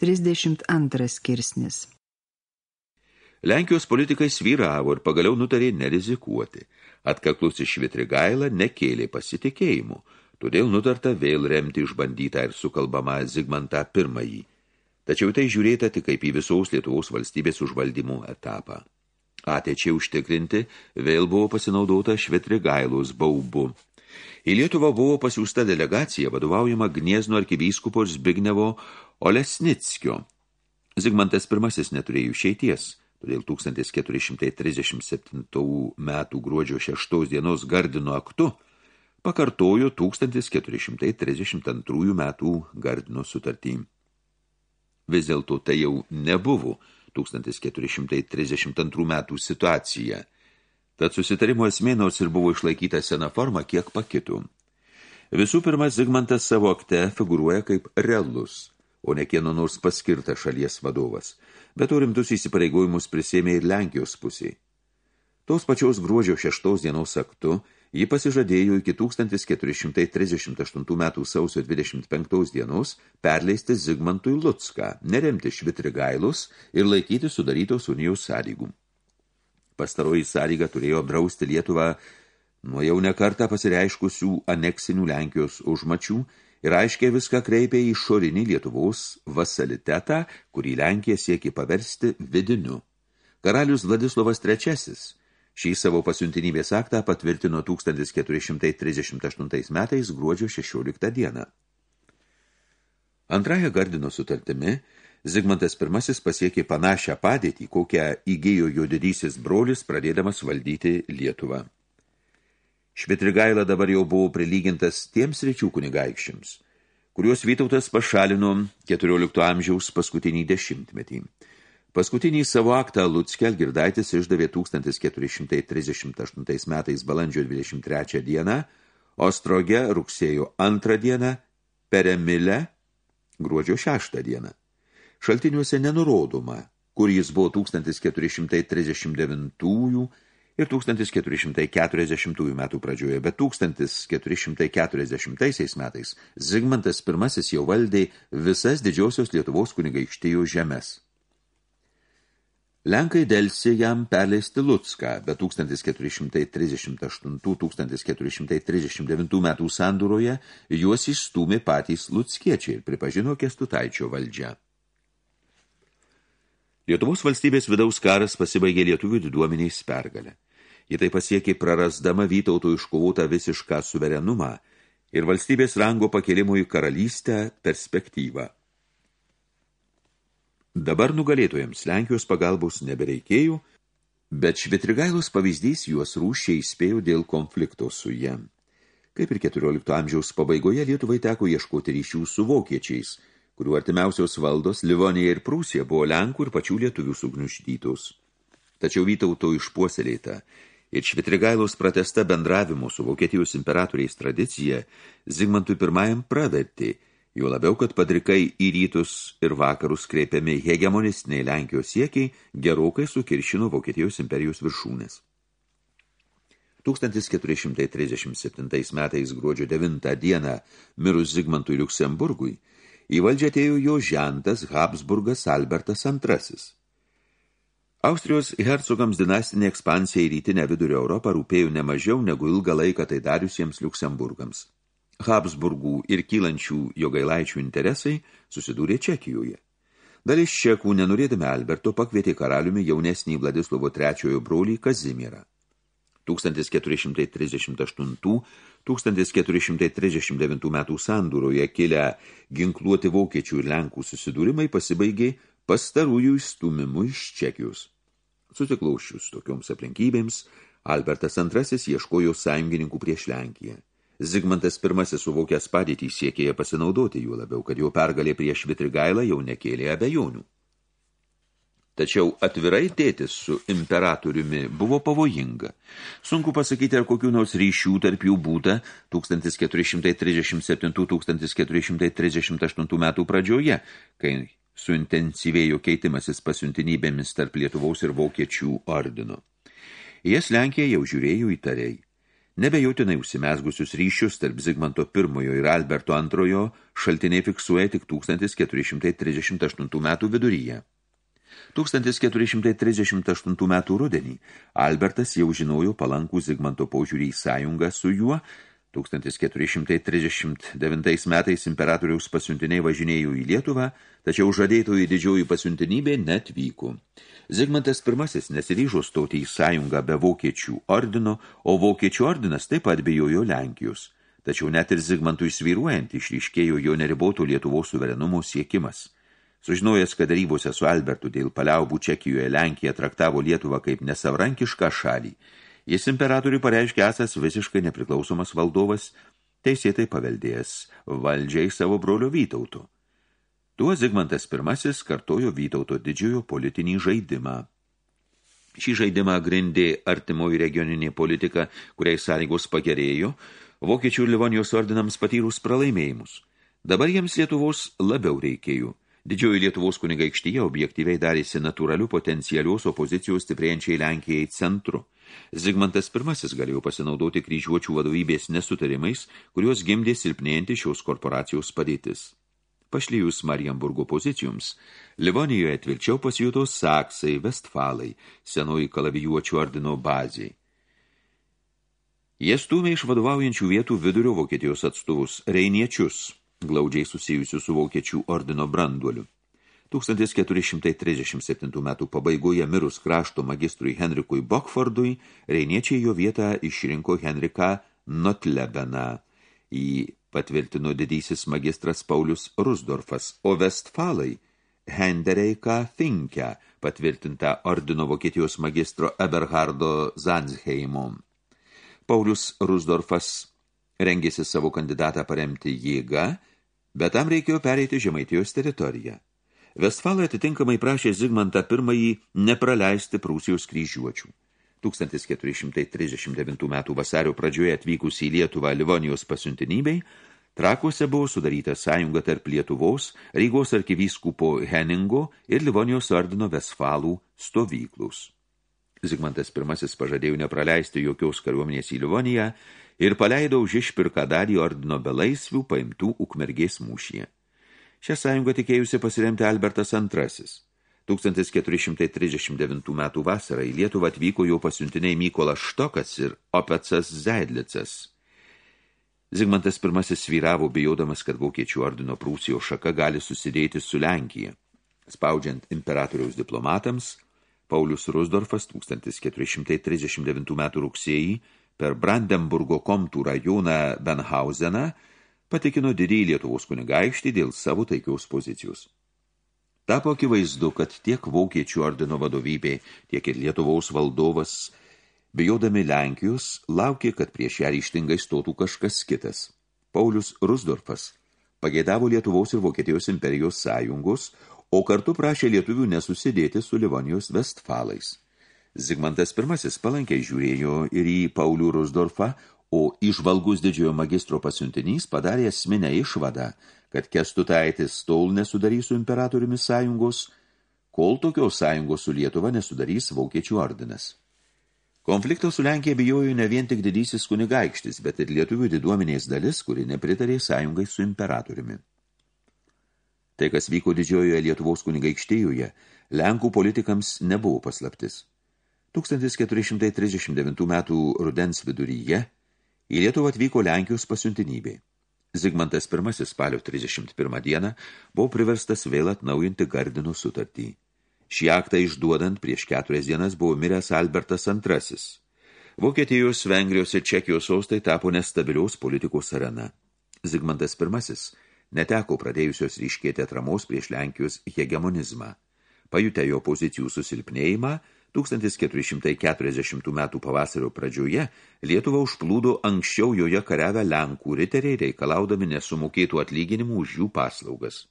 32 skirsnis Lenkijos politikai svyravo ir pagaliau nutarė nerizikuoti. Atkaklus iš Vitrigailą nekėlė pasitikėjimų, todėl nutarta vėl remti išbandytą ir sukalbamą Zigmantą pirmąjį. Tačiau tai žiūrėta tik kaip į visos Lietuvos valstybės užvaldymų etapą. Ateičiai užtikrinti vėl buvo pasinaudota Švitrigailos baubu. Į Lietuvą buvo pasiūsta delegacija vadovaujama Gniezno arkivyskupo Zbignevo Olesnickio. Zigmantas pirmasis neturėjo išeities – Todėl 1437 metų gruodžio 6 dienos Gardino aktu pakartojo 1432 metų Gardino sutartį. Vis dėlto tai jau nebuvo 1432 metų situacija. Tad susitarimo esmė nors ir buvo išlaikyta sena forma, kiek pakitų. Visų pirma, Zigmantas savo akte figuruoja kaip realus, o ne kieno nors paskirtas šalies vadovas – bet rimtus įsipareigojimus prisėmė ir Lenkijos pusiai. Tos pačios gruodžio 6 dienos aktu ji pasižadėjo iki 1438 metų sausio 25 dienos perleisti Zigmantui Lucką, neremti Švitrigailus ir laikyti sudarytos unijos sąlygų. Pastaroji sąlyga turėjo apdrausti Lietuvą nuo jau nekartą pasireiškusių aneksinių Lenkijos užmačių ir aiškiai viską kreipė į išorinį Lietuvos vasalitetą, kurį Lenkija siekė paversti vidiniu. Karalius Vladislovas III šį savo pasiuntinybės aktą patvirtino 1438 metais gruodžio 16 dieną. Antrąją Gardino sutartimi Zigmantas I pasiekė panašią padėtį, kokią įgėjo jo didysis brolis, pradėdamas valdyti Lietuvą. Švitrigaila dabar jau buvo prilygintas tiems ryčių kunigaikščiams, kuriuos Vytautas pašalino 14 amžiaus paskutinį dešimtmetį. Paskutinį savo aktą Lutskel Girdaitis išdavė 1438 metais balandžio 23 dieną, Ostroge rugsėjo 2 dieną, Peremile gruodžio 6 dieną. Šaltiniuose nenurodoma, kur jis buvo 1439 ir 1440 metų pradžioje, bet 1440 metais Zigmantas I jau valdė visas didžiosios Lietuvos kunigaikštijų žemės. Lenkai delsė jam perleisti Lucką, bet 1438-1439 metų sandūroje juos išstūmė patys Luckiečiai ir pripažino Kestutaičio valdžią. Lietuvos valstybės vidaus karas pasibaigė lietuvių diduomeniais pergalę. Ji tai pasiekė prarasdama Vytauto iškovotą visišką suverenumą ir valstybės rango pakėlimo į karalystę perspektyvą. Dabar nugalėtojams Lenkijos pagalbos nebereikėjų, bet Švitrigailos pavyzdys juos rūšiai įspėjo dėl konflikto su jiem. Kaip ir 14 amžiaus pabaigoje Lietuvai teko ieškoti ryšių su vokiečiais, kurių artimiausios valdos Livonija ir Prūsija buvo Lenkų ir pačių lietuvių sugniuždytos. Tačiau Vytauto išpuoselėta ir Švitrigailos pratesta bendravimu su Vokietijos imperatoriais tradicija Zigmantui I pravertė, jo labiau, kad padrikai į rytus ir vakarus kreipiami hegemonistiniai Lenkijos siekiai gerokai sukiršino Vokietijos imperijos viršūnės. 1437 metais gruodžio 9 dieną mirus Zigmantui Liuksemburgui, į valdžią atėjo jo žentas Habsburgas Albertas II. Austrijos hercogams dinastinė ekspansija į rytinę vidurio Europą rūpėjo ne mažiau negu ilgą laiką tai dariusiems Liuksemburgams. Habsburgų ir kylančių jogailaičių interesai susidūrė Čekijoje. Dalis čekų, nenorėdami Alberto, pakvietė karaliumi jaunesnį Vladislovo III brolį Kazimirą. 1438-1439 metų sandūroje kilę ginkluoti vokiečių ir lenkų susidūrimai pasibaigė pastarųjų įstumimu iš Čekijos. Susiklaušius tokioms aplinkybėms, Albertas II ieškojo sąjungininkų prieš Lenkiją. Zigmantas I suvokęs padėtį siekėja pasinaudoti jų labiau, kad jo pergalė prieš Vitrigailą jau nekėlė abejonių. Tačiau atvirai tėtis su imperatoriumi buvo pavojinga. Sunku pasakyti, ar kokių nors ryšių tarp jų būta 1437-1438 metų pradžioje, kai suintensyvėjo keitimasis pasiuntinybėmis tarp Lietuvaus ir Vokiečių ordino. Jas Lenkija jau žiūrėjo įtariai. Nebejautinai užsimesgusius ryšius tarp Zigmanto I ir Alberto II šaltiniai fiksuoja tik 1438 metų viduryje. 1438 metų rudenį Albertas jau žinojo palankų Zigmanto požiūrį į sąjungą su juo, 1439 metais imperatoriaus pasiuntiniai važinėjo į Lietuvą, tačiau žadėtojų didžioji pasiuntinybė netvyko. Zigmantas I nesiryžo stoti į sąjungą be vokiečių ordino, o vokiečių ordinas taip pat bijojo Lenkijos. Tačiau net ir Zigmantui svyruojant išryškėjo jo neriboto Lietuvos suverenumo siekimas. Sužinojęs, kad darybose su Albertu dėl paliaubų Čekijoje Lenkija traktavo Lietuvą kaip nesavrankišką šalį, jis imperatoriui pareiškė esas visiškai nepriklausomas valdovas, teisėtai paveldėjęs valdžiai savo brolio Vytauto. Tuo Zigmantas I kartojo Vytauto didžiojo politinį žaidimą. Šį žaidimą grindė artimoji regioninė politika, kuriai sąlygos pagerėjo, vokiečių ir Livonijos ordinams patyrus pralaimėjimus. Dabar jiems Lietuvos labiau reikėjo – Didžioji Lietuvos kunigaikštyje objektyviai darėsi natūralių potencialios opozicijos stiprėjančiai Lenkijai centru. Zigmantas I galėjo pasinaudoti kryžiuočių vadovybės nesutarimais, kuriuos gimdė silpnėjanti šios korporacijos padėtis. Pašlyjus Marienburgo pozicijoms, Livonijoje tvirčiau pasijuto Saksai, Vestfalai, senoji kalavijuočių ordino baziai. Jie stūmė iš vadovaujančių vietų vidurio Vokietijos atstovus, reiniečius – glaudžiai susijusių su vokiečių ordino branduoliu. 1437 metų pabaigoje mirus krašto magistrui Henrikui Bokfordui, reiniečiai jo vietą išrinko Henriką Notlebeną. Į patvirtino didysis magistras Paulius Rusdorfas, o Westfalai Hendereiką Finkę patvirtinta ordino Vokietijos magistro Eberhardo Zansheimo. Paulius Rusdorfas rengėsi savo kandidatą paremti jėgą, bet tam reikėjo pereiti Žemaitijos teritoriją. Vestfalai atitinkamai prašė Zigmantą I nepraleisti Prūsijos kryžiuočių. 1439 metų vasario pradžioje atvykus į Lietuvą Livonijos pasiuntinybei, Trakuose buvo sudaryta sąjunga tarp Lietuvos, Rygos arkivyskupo Heningo ir Livonijos ordino Vesfalų stovyklus. Zigmantas I pažadėjo nepraleisti jokios kariuomenės į Livoniją ir paleido už išpirką dalį ordino belaisvių paimtų ukmergės mūšyje. Šią sąjungą tikėjusi pasiremti Albertas II. 1439 metų vasarą į Lietuvą atvyko jau pasiuntiniai Mykolas Štokas ir Opecas Zeidlicas. Zigmantas I svyravo bijodamas, kad vokiečių ordino Prūsijos šaka gali susidėti su Lenkija. Spaudžiant imperatoriaus diplomatams, Paulius Rusdorfas 1439 metų rugsėjį per Brandenburgo komtų rajoną Benhauseną patikino didįjį Lietuvos kunigaikštį dėl savo taikiaus pozicijos. Tapo akivaizdu, kad tiek Vokiečių ordino vadovybė, tiek ir Lietuvos valdovas, bijodami Lenkijos, laukė, kad prieš ją ryštingai stotų kažkas kitas. Paulius Rusdorfas pagėdavo Lietuvos ir Vokietijos imperijos sąjungos, o kartu prašė lietuvių nesusidėti su Livonijos Vestfalais. Zigmantas I palankiai žiūrėjo ir į Paulių Rusdorfą, o išvalgus didžiojo magistro pasiuntinys padarė esminę išvadą, kad Kestutaitis tol nesudarys su imperatoriumi sąjungos, kol tokios sąjungos su Lietuva nesudarys Vokiečių ordinas. Konflikto su Lenkija bijojo ne vien tik didysis kunigaikštis, bet ir lietuvių diduomenės dalis, kuri nepritarė sąjungai su imperatoriumi. Tai, kas vyko didžiojoje Lietuvos kunigaikštėjoje, Lenkų politikams nebuvo paslaptis. 1439 metų rudens viduryje į Lietuvą atvyko Lenkijos pasiuntinybė. Zigmantas I spalio 31 dieną buvo priverstas vėl atnaujinti Gardino sutartį. Šį aktą išduodant prieš keturias dienas buvo miręs Albertas II. Vokietijos, Vengrijos ir Čekijos sostai tapo nestabiliaus politikos arena. Zigmantas I neteko pradėjusios ryškėti atramos prieš Lenkijos hegemonizmą. Pajutę jo pozicijų susilpnėjimą, 1440 metų pavasario pradžioje Lietuvą užplūdo anksčiau joje kariavę Lenkų riteriai reikalaudami nesumokėtų atlyginimų už jų paslaugas.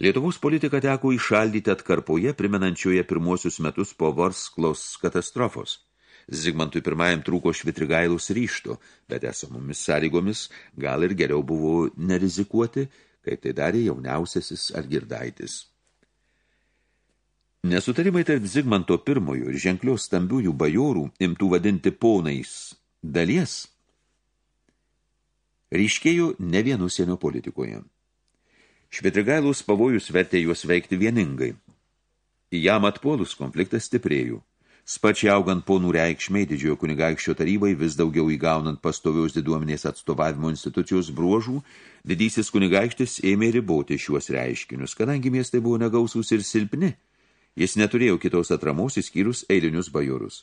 Lietuvos politika teko įšaldyti atkarpoje, primenančioje pirmuosius metus po Vorsklos katastrofos. Zigmantui pirmajam trūko švitrigailus ryšto, bet esamomis sąlygomis gal ir geriau buvo nerizikuoti, kaip tai darė jauniausiasis Algirdaitis. Nesutarimai tarp Zigmanto pirmojo ir ženklios stambiųjų bajorų, imtų vadinti ponais, dalies ryškėjo ne vienu sienio politikoje. Švitrigailus pavojus vertė juos veikti vieningai. Jam atpuolus konfliktas stiprėjo. Sparčiai augant ponų reikšmiai didžiojo kunigaikščio tarybai vis daugiau įgaunant pastoviaus diduomenės atstovavimo institucijos bruožų, didysis kunigaikštis ėmė riboti šiuos reiškinius, kadangi miestai buvo negausūs ir silpni. Jis neturėjo kitos atramos įskyrus eilinius bajorus.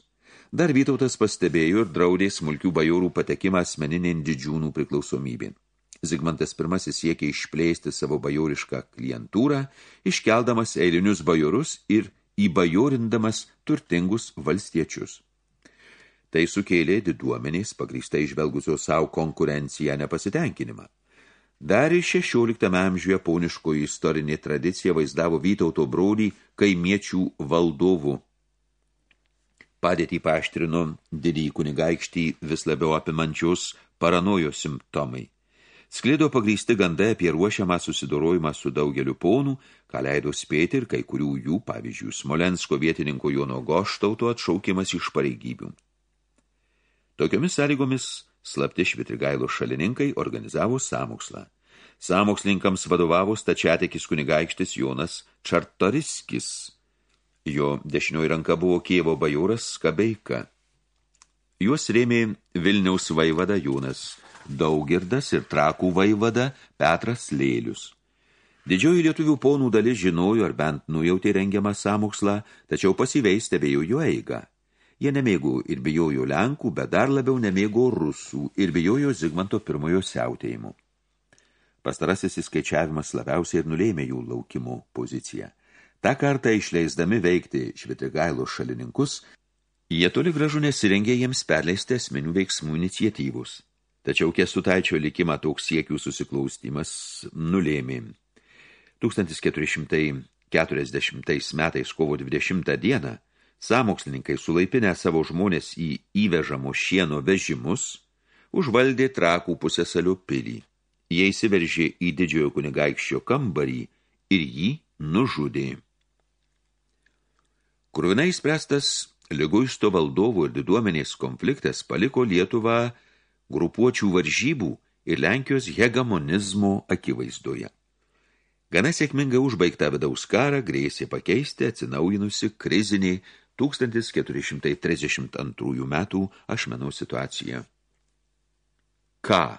Dar Vytautas pastebėjo ir draudė smulkių bajorų patekimą asmeninin didžiūnų priklausomybėn. Zigmantas I siekė išplėsti savo bajorišką klientūrą, iškeldamas eilinius bajorus ir įbajorindamas turtingus valstiečius. Tai sukėlė diduomenės pagrįstai išvelgusios savo konkurenciją nepasitenkinimą. Dar ir 16 amžiuje pauniškoji istorinė tradicija vaizdavo Vytauto brolį kaimiečių valdovų. Padėtį paaštrino didį kunigaikštį vis labiau apimančios paranojos simptomai. Sklido pagrysti gandai apie ruošiamą susidorojimą su daugeliu ponų, ką leido spėti ir kai kurių jų, pavyzdžiui, Smolensko vietininko Jono Goštauto atšaukimas iš pareigybių. Tokiomis sąlygomis slapti švitrigailo šalininkai organizavo samokslą. Samokslininkams vadovavo stačiatekis kunigaikštis Jonas Čartoriskis. Jo dešinioji ranka buvo Kievo bajoras Skabeika. Juos rėmė Vilniaus vaivada Jonas Daugirdas ir trakų vaivada Petras Lėlius. Didžioji lietuvių ponų dalis žinojo ar bent nujautė rengiamą samokslą, tačiau pasyviai stebėjo jo eigą. Jie nemėgo ir bijojo Lenkų, bet dar labiau nemėgo Rusų ir bijojo Zigmanto pirmojo siautėjimų. Pastarasis įskaičiavimas labiausiai ir nulėmė jų laukimo poziciją. Ta kartą išleisdami veikti švitrigailo šalininkus, jie toli gražu nesirengė jiems perleisti esminių veiksmų iniciatyvus. Tačiau Kestutaičio likimą toks siekių susiklaustimas nulėmė. 1440 metais kovo 20 dieną samokslininkai sulaipinę savo žmonės į įvežamo šieno vežimus užvaldė trakų pusėsalių pilį. Jie įsiveržė į didžiojo kunigaikščio kambarį ir jį nužudė. Kruvinai spręstas liguisto valdovų ir diduomenės konfliktas paliko Lietuvą grupuočių varžybų ir Lenkijos hegemonizmo akivaizdoje. Gana sėkmingai užbaigtą vidaus karą grėsė pakeisti atsinaujinusi krizinį 1432 metų ašmenų situaciją. Ką?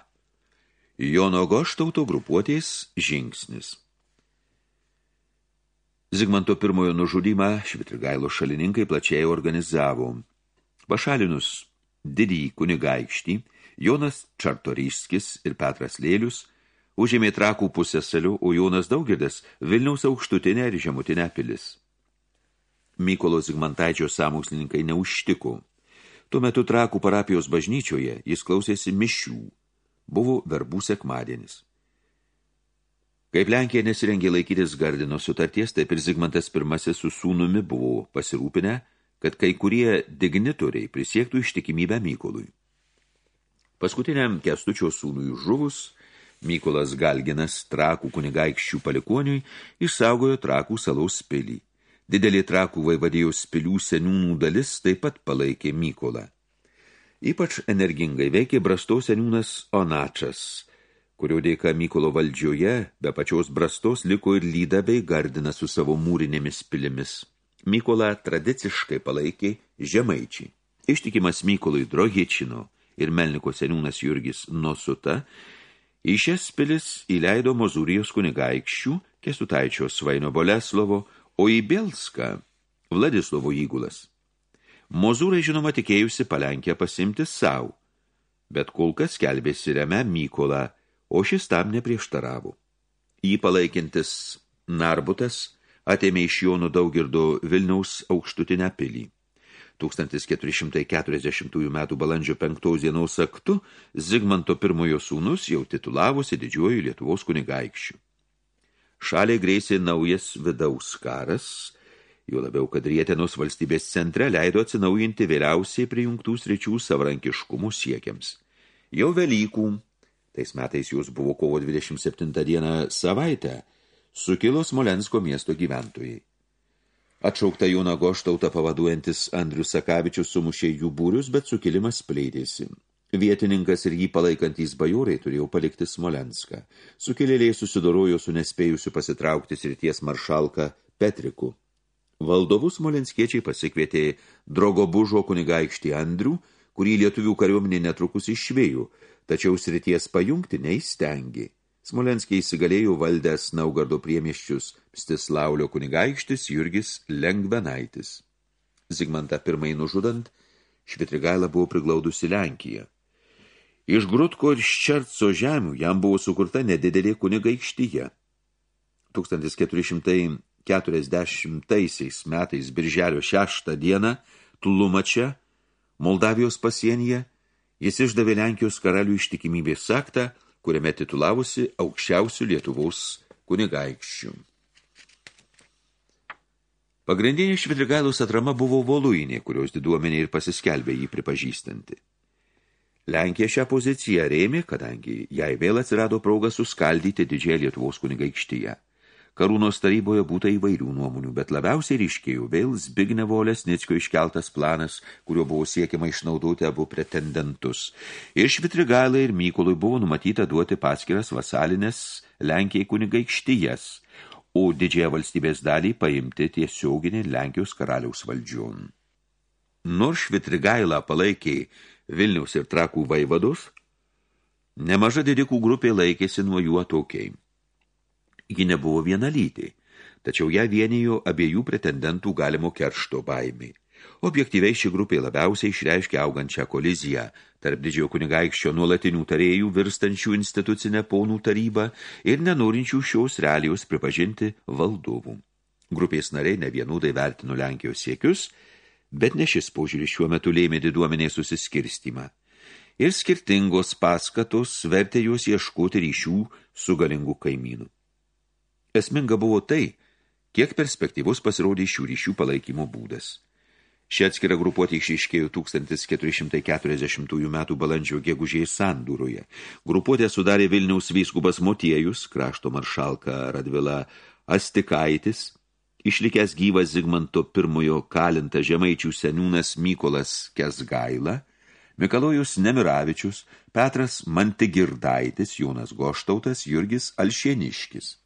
Jono Goštauto grupuotės žingsnis. Zigmanto pirmojo nužudymą Švitrigailo šalininkai plačiai organizavo. Pašalinus didįjį kunigaikštį, Jonas Čartorišskis ir Petras Lėlius užėmė trakų pusėsalių, o Jonas Daugirdas Vilniaus aukštutinę ir žemutinę pilis. Mykolo Zigmantaičio samokslininkai neužtiko. Tuo metu trakų parapijos bažnyčioje jis klausėsi mišių. Buvo verbų sekmadienis. Kaip Lenkija nesirengė laikytis Gardino sutarties, taip ir Zigmantas pirmasis su sūnumi buvo pasirūpinę, kad kai kurie dignitoriai prisiektų ištikimybę Mykolui. Paskutiniam kestučio sūnui žuvus, Mykolas Galginas trakų kunigaikščių palikoniui išsaugojo trakų salaus pilį. Didelė trakų vaivadėjos pilių seniūnų dalis taip pat palaikė Mykolą. Ypač energingai veikė brastos seniūnas Onačas, kurio dėka Mykolo valdžioje be pačios brastos liko ir lyda bei gardina su savo mūrinėmis pilimis. Mykolą tradiciškai palaikė žemaičiai. Ištikimas Mykolui Drohičino ir Melniko seniūnas Jurgis Nosuta, į šias pilis įleido Mozūrijos kunigaikščių, Kestutaičio Svaino Boleslovo, o į Bielską Vladislovo įgulas. Mozūrai žinoma tikėjusi palenkę pasimti savo, bet kol kas kelbėsi remę Mykolą, o šis tam neprieštaravo. Jį palaikintis Narbutas atėmė iš Jonų Daugirdo Vilniaus aukštutinę pilį. 1440 metų balandžio 5 dienos aktu Zigmanto pirmojo sūnus jau titulavosi didžiuoju Lietuvos kunigaikščiu. Šaliai grėsė naujas vidaus karas, jo labiau, kad Rietenos valstybės centre leido atsinaujinti vėliausiai prijungtų sričių savarankiškumų siekiams. Jau Velykų, tais metais jūs buvo kovo 27 dieną savaitę, sukilo Smolensko miesto gyventojai. Atšaukta Joną Goštautą pavaduojantis Andrius Sakavičius sumušė jų būrius, bet sukilimas plėtėsi. Vietininkas ir jį palaikantys bajorai turėjo palikti Smolenską. Sukilėliai susidorojo su nespėjusiu pasitraukti srities maršalką Petriku. Valdovus smolenskiečiai pasikvietė Drogobužo kunigaikštį Andrių, kurį lietuvių kariuomenė netrukus išvėjų, tačiau srities pajungti neįstengė. Smolenskiai įsigalėjo valdęs Naugardo priemiščius Mstislaulio kunigaikštis Jurgis Lengvenaitis. Zigmantą pirmai nužudant, Švitrigaila buvo priglaudusi Lenkiją. Iš Grutko ir Ščerco žemių jam buvo sukurta nedidelė kunigaikštyje. 1440 metais birželio 6 dieną Tulumačia, Moldavijos pasienyje, jis išdavė Lenkijos karalių ištikimybės aktą, kuriame titulavusi aukščiausių Lietuvos kunigaikščių. Pagrindinė Švitrigailos atrama buvo Voluinė, kurios diduomenė ir pasiskelbė jį pripažįstanti. Lenkija šią poziciją rėmė, kadangi jai vėl atsirado proga suskaldyti didžiąją Lietuvos kunigaikštyje. Karūnos taryboje būta įvairių nuomonių, bet labiausiai ryškėjo vėl Zbignevo Lesnickio iškeltas planas, kuriuo buvo siekiama išnaudoti abu pretendentus. Ir Švitrigailai ir Mykolui buvo numatyta duoti paskiras vasalinės Lenkijai kunigaikštyjas, o didžiąją valstybės dalį paimti tiesioginį Lenkijos karaliaus valdžiun. Nors Švitrigailą palaikė Vilniaus ir Trakų vaivados, nemaža didikų grupė laikėsi nuo jų atokiai. Ji nebuvo vienalytė, tačiau ją vienijo abiejų pretendentų galimo keršto baimį. Objektyviai ši grupė labiausiai išreiškia augančią koliziją tarp didžiojo kunigaikščio nuolatinių tarėjų virstančių institucinę ponų tarybą ir nenorinčių šios realijos pripažinti valdovų. Grupės nariai nevienodai vertino Lenkijos siekius – Bet ne šis požiūris šiuo metu lėmė diduomenės susiskirstymą. Ir skirtingos paskatos vertė juos ieškoti ryšių su galingu kaimynu. Esminga buvo tai, kiek perspektyvus pasirodė šių ryšių palaikymo būdas. Ši atskira grupuotė išiškėjo 1440 metų balandžio gegužės sandūroje. Grupuotė sudarė Vilniaus vyskubas Motiejus, krašto maršalka Radvila Astikaitis, išlikęs gyvas Zigmanto pirmojo kalinta žemaičių seniūnas Mykolas Kesgaila, Mikalojus Nemiravičius, Petras Mantigirdaitis, Jonas Goštautas, Jurgis Alšieniškis.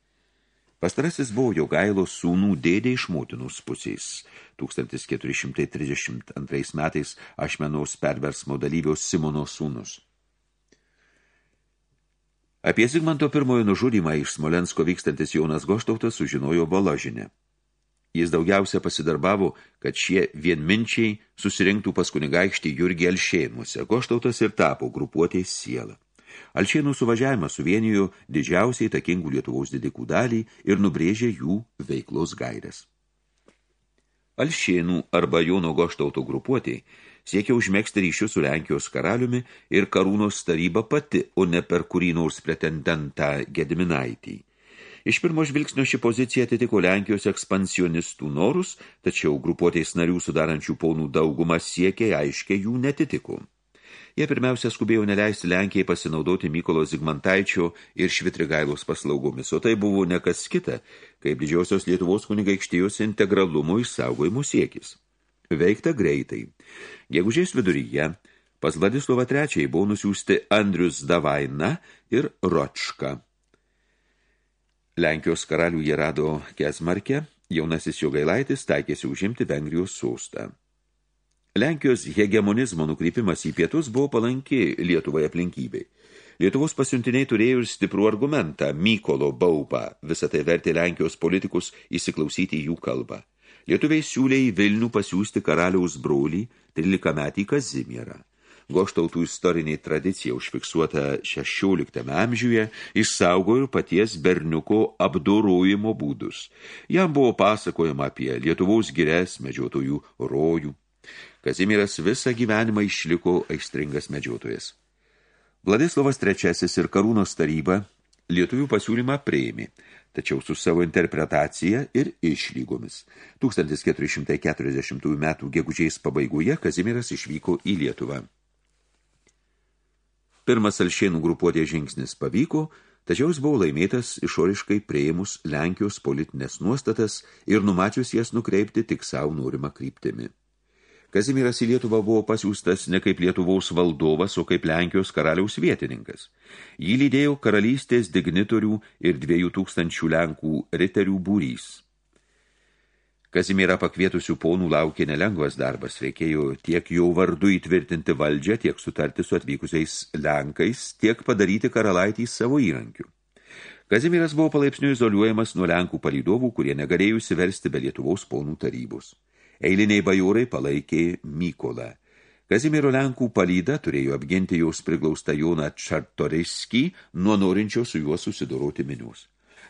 Pastarasis buvo Jogailo sūnų dėdė iš motinus pusės. 1432 metais Ašmenaus perversmo dalyviaus Simono sūnus. Apie Zigmanto pirmojo nužudymą iš Smolensko vykstantis Jonas Goštautas sužinojo Boložinė. Jis daugiausia pasidarbavo, kad šie vienminčiai susirinktų pas kunigaikštį Jurgį Alšėnuose. Goštautas ir tapo grupuotės siela. Alšėnų suvažiavimas suvienijo didžiausiai takingų Lietuvos didikų dalį ir nubrėžė jų veiklos gairės. Alšėnų arba Jono Goštauto grupuotė siekia užmėgsti ryšius su Lenkijos karaliumi ir karūnos taryba pati, o ne per kurį nors pretendentą Gediminaitį. Iš pirmo žvilgsnio ši pozicija atitiko Lenkijos ekspansionistų norus, tačiau grupuotės narių sudarančių ponų daugumą siekė aiškiai jų netitiko. Jie pirmiausia skubėjo neleisti Lenkijai pasinaudoti Mykolo Zigmantaičio ir Švitrigailos paslaugomis, o tai buvo nekas kita, kaip didžiosios Lietuvos kunigaikštijos integralumo išsaugojimo siekis. Veikta greitai. Gegužės viduryje pas Vladislovą III buvo nusiųsti Andrius Davaina ir Ročka. Lenkijos karalių jie rado Kesmarke, jaunasis jogailaitis taikėsi užimti Vengrijos sostą. Lenkijos hegemonizmo nukrypimas į pietus buvo palanki Lietuvai aplinkybei. Lietuvos pasiuntiniai turėjo ir stiprų argumentą – Mykolo baubą. Visą tai vertė Lenkijos politikus įsiklausyti jų kalbą. Lietuviai siūlė į Vilnių pasiūsti karaliaus brolį 13 metį Kazimierą. Goštautų istorinė tradicija užfiksuota 16 amžiuje išsaugo ir paties berniuko apdorojimo būdus. Jam buvo pasakojama apie Lietuvos gires medžiotojų rojų. Kazimiras visą gyvenimą išliko aistringas medžiotojas. Vladislavas III ir Karūnos taryba lietuvių pasiūlymą prieimė, tačiau su savo interpretacija ir išlygomis. 1440 metų gegužiais pabaigoje Kazimiras išvyko į Lietuvą. Pirmas Alšėnų grupuotės žingsnis pavyko, tačiau jis buvo laimėtas išoriškai prieimus Lenkijos politinės nuostatas ir numačius jas nukreipti tik savo norimą kryptimi. Kazimiras į Lietuvą buvo pasiūstas ne kaip Lietuvaus valdovas, o kaip Lenkijos karaliaus vietininkas. Jį lydėjo karalystės dignitorių ir dviejų tūkstančių Lenkų riterių būrys. Kazimierą pakvietusių ponų laukė nelengvas darbas, reikėjo tiek jau vardu įtvirtinti valdžią, tiek sutarti su atvykusiais Lenkais, tiek padaryti karalaitį savo įrankių. Kazimieras buvo palaipsniui izoliuojamas nuo Lenkų palydovų, kurie negalėjo įsiversti be Lietuvaus ponų tarybos. Eiliniai bajorai palaikė Mykolą. Kazimiero Lenkų palyda turėjo apginti jaus priglaustą Joną Čartoriskį nuo norinčio su juo susidoroti minius.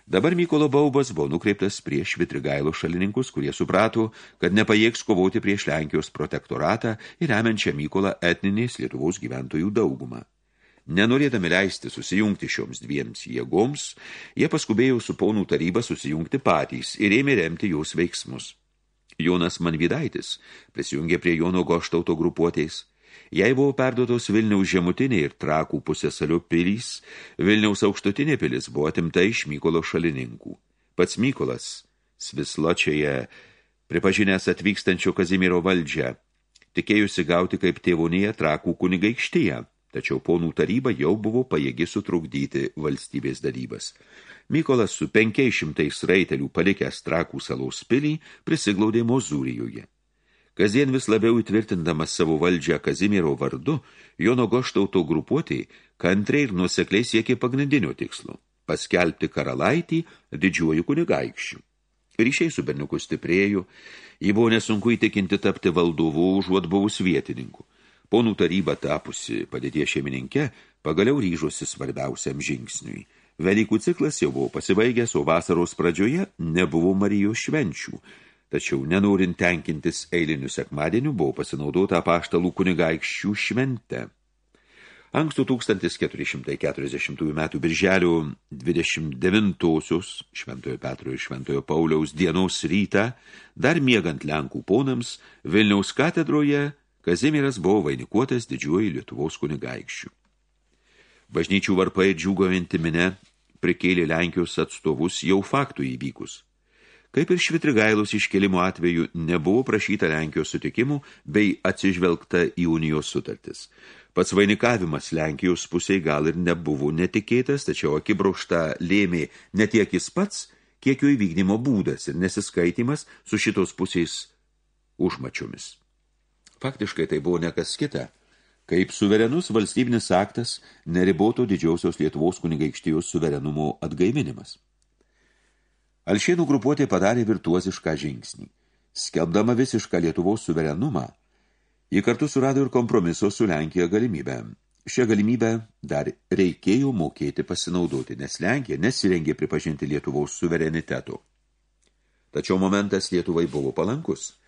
Dabar Mykolo baubas buvo nukreiptas prieš Vitrigailo šalininkus, kurie suprato, kad nepajėgs kovoti prieš Lenkijos protektoratą ir remiančią Mykolą etninės Lietuvos gyventojų daugumą. Nenorėdami leisti susijungti šioms dviems jėgoms, jie paskubėjo su ponų taryba susijungti patys ir ėmė remti jos veiksmus. Jonas Manvidaitis prisijungė prie Jono Goštauto grupuotės. Jai buvo perduotos Vilniaus žemutinė ir trakų pusėsalio pilys, Vilniaus aukštutinė pilis buvo atimta iš Mykolo šalininkų. Pats Mykolas, Svisločioje, pripažinęs atvykstančio Kazimiero valdžią, tikėjusi gauti kaip tėvonėje trakų kunigaikštyje, tačiau ponų taryba jau buvo pajėgi sutrukdyti valstybės darybas. Mykolas su penkiais šimtais raitelių palikęs trakų salos pilį prisiglaudė Mozūrijoje. Kasdien vis labiau įtvirtindamas savo valdžią Kazimiero vardu, Jono Goštauto grupuotė kantriai ir nuosekliai siekė pagrindinio tikslo – paskelbti karalaitį didžiuoju kunigaikščiu. Ryšiai su berniuku stiprėjo, jį buvo nesunku įtikinti tapti valdovu užuot buvus vietininku. Ponų taryba tapusi padėtie šeimininke, pagaliau ryžosi svarbiausiam žingsniui – Velykų ciklas jau buvo pasibaigęs, o vasaros pradžioje nebuvo Marijos švenčių. Tačiau nenorint tenkintis eilinių sekmadienių buvo pasinaudota paštalų kunigaikščių švente. Ankstų 1440 metų birželio 29-osios Šventojo Petro ir Šventojo Pauliaus dienos rytą, dar miegant Lenkų ponams, Vilniaus katedroje Kazimieras buvo vainikuotas didžiuoju Lietuvos kunigaikščių. Bažnyčių varpai džiūgovinti mine prikėlė Lenkijos atstovus jau faktų įvykus. Kaip ir Švitrigailos iškelimo atveju nebuvo prašyta Lenkijos sutikimų bei atsižvelgta į unijos sutartis. Pats vainikavimas Lenkijos pusiai gal ir nebuvo netikėtas, tačiau akibraušta lėmė ne tiek jis pats, kiek jo įvykdymo būdas ir nesiskaitimas su šitos pusiais užmačiomis. Faktiškai tai buvo nekas kita – kaip suverenus valstybinis aktas neriboto didžiausios Lietuvos kunigaikštijos suverenumo atgaivinimas. Alšėnų grupuotė padarė virtuozišką žingsnį. Skelbdama visišką Lietuvos suverenumą, ji kartu surado ir kompromiso su Lenkija galimybę. Šią galimybę dar reikėjo mokėti pasinaudoti, nes Lenkija nesirengė pripažinti Lietuvos suvereniteto. Tačiau momentas Lietuvai buvo palankus –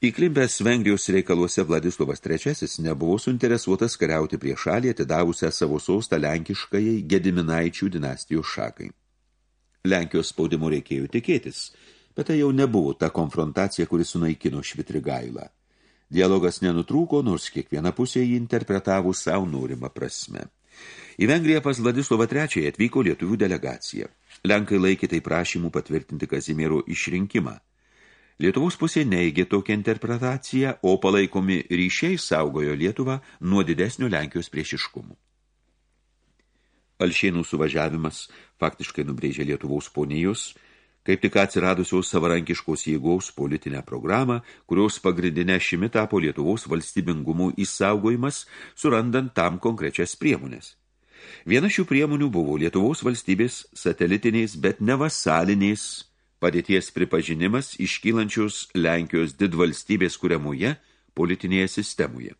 Įklimpęs Vengrijos reikaluose Vladislovas III nebuvo suinteresuotas kariauti prie šalį atidavusią savo sostą lenkiškajai Gediminaičių dinastijos šakai. Lenkijos spaudimo reikėjo tikėtis, bet tai jau nebuvo ta konfrontacija, kuris sunaikino Švitrigailą. Dialogas nenutrūko, nors kiekviena pusė jį interpretavo savo norimą prasme. Į Vengriją pas Vladislovą III atvyko lietuvių delegacija. Lenkai laikė tai prašymų patvirtinti Kazimiero išrinkimą – Lietuvos pusė neigė tokią interpretaciją, o palaikomi ryšiai saugojo Lietuvą nuo didesnio Lenkijos priešiškumų. Alšėnų suvažiavimas faktiškai nubrėžė Lietuvos ponijos, kaip tik atsiradusios savarankiškos jėgos politinę programą, kurios pagrindinė šimi tapo Lietuvos valstybingumų įsaugojimas, surandant tam konkrečias priemonės. Viena šių priemonių buvo Lietuvos valstybės satelitinės, bet ne vasalinės padėties pripažinimas iškylančios Lenkijos didvalstybės kuriamoje politinėje sistemoje.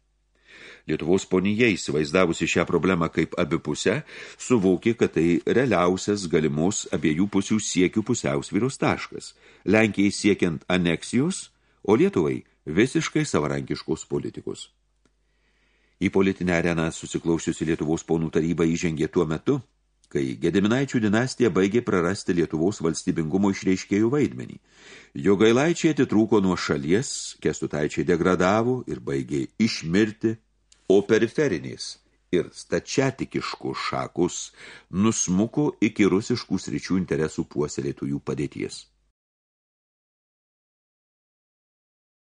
Lietuvos ponija įsivaizdavusi šią problemą kaip abipusę, suvokė, kad tai realiausias galimos abiejų pusių siekių pusiausvyros taškas, Lenkijai siekiant aneksijos, o Lietuvai visiškai savarankiškos politikos. Į politinę areną susiklausiusi Lietuvos ponų taryba įžengė tuo metu, kai Gediminaičių dinastija baigė prarasti Lietuvos valstybingumo išreiškėjų vaidmenį. Jo gailaičiai atitrūko nuo šalies, kestutaičiai degradavo ir baigė išmirti, o periferinės ir stačiatikiškų šakus nusmuko iki rusiškų sričių interesų puoselėtųjų padėties.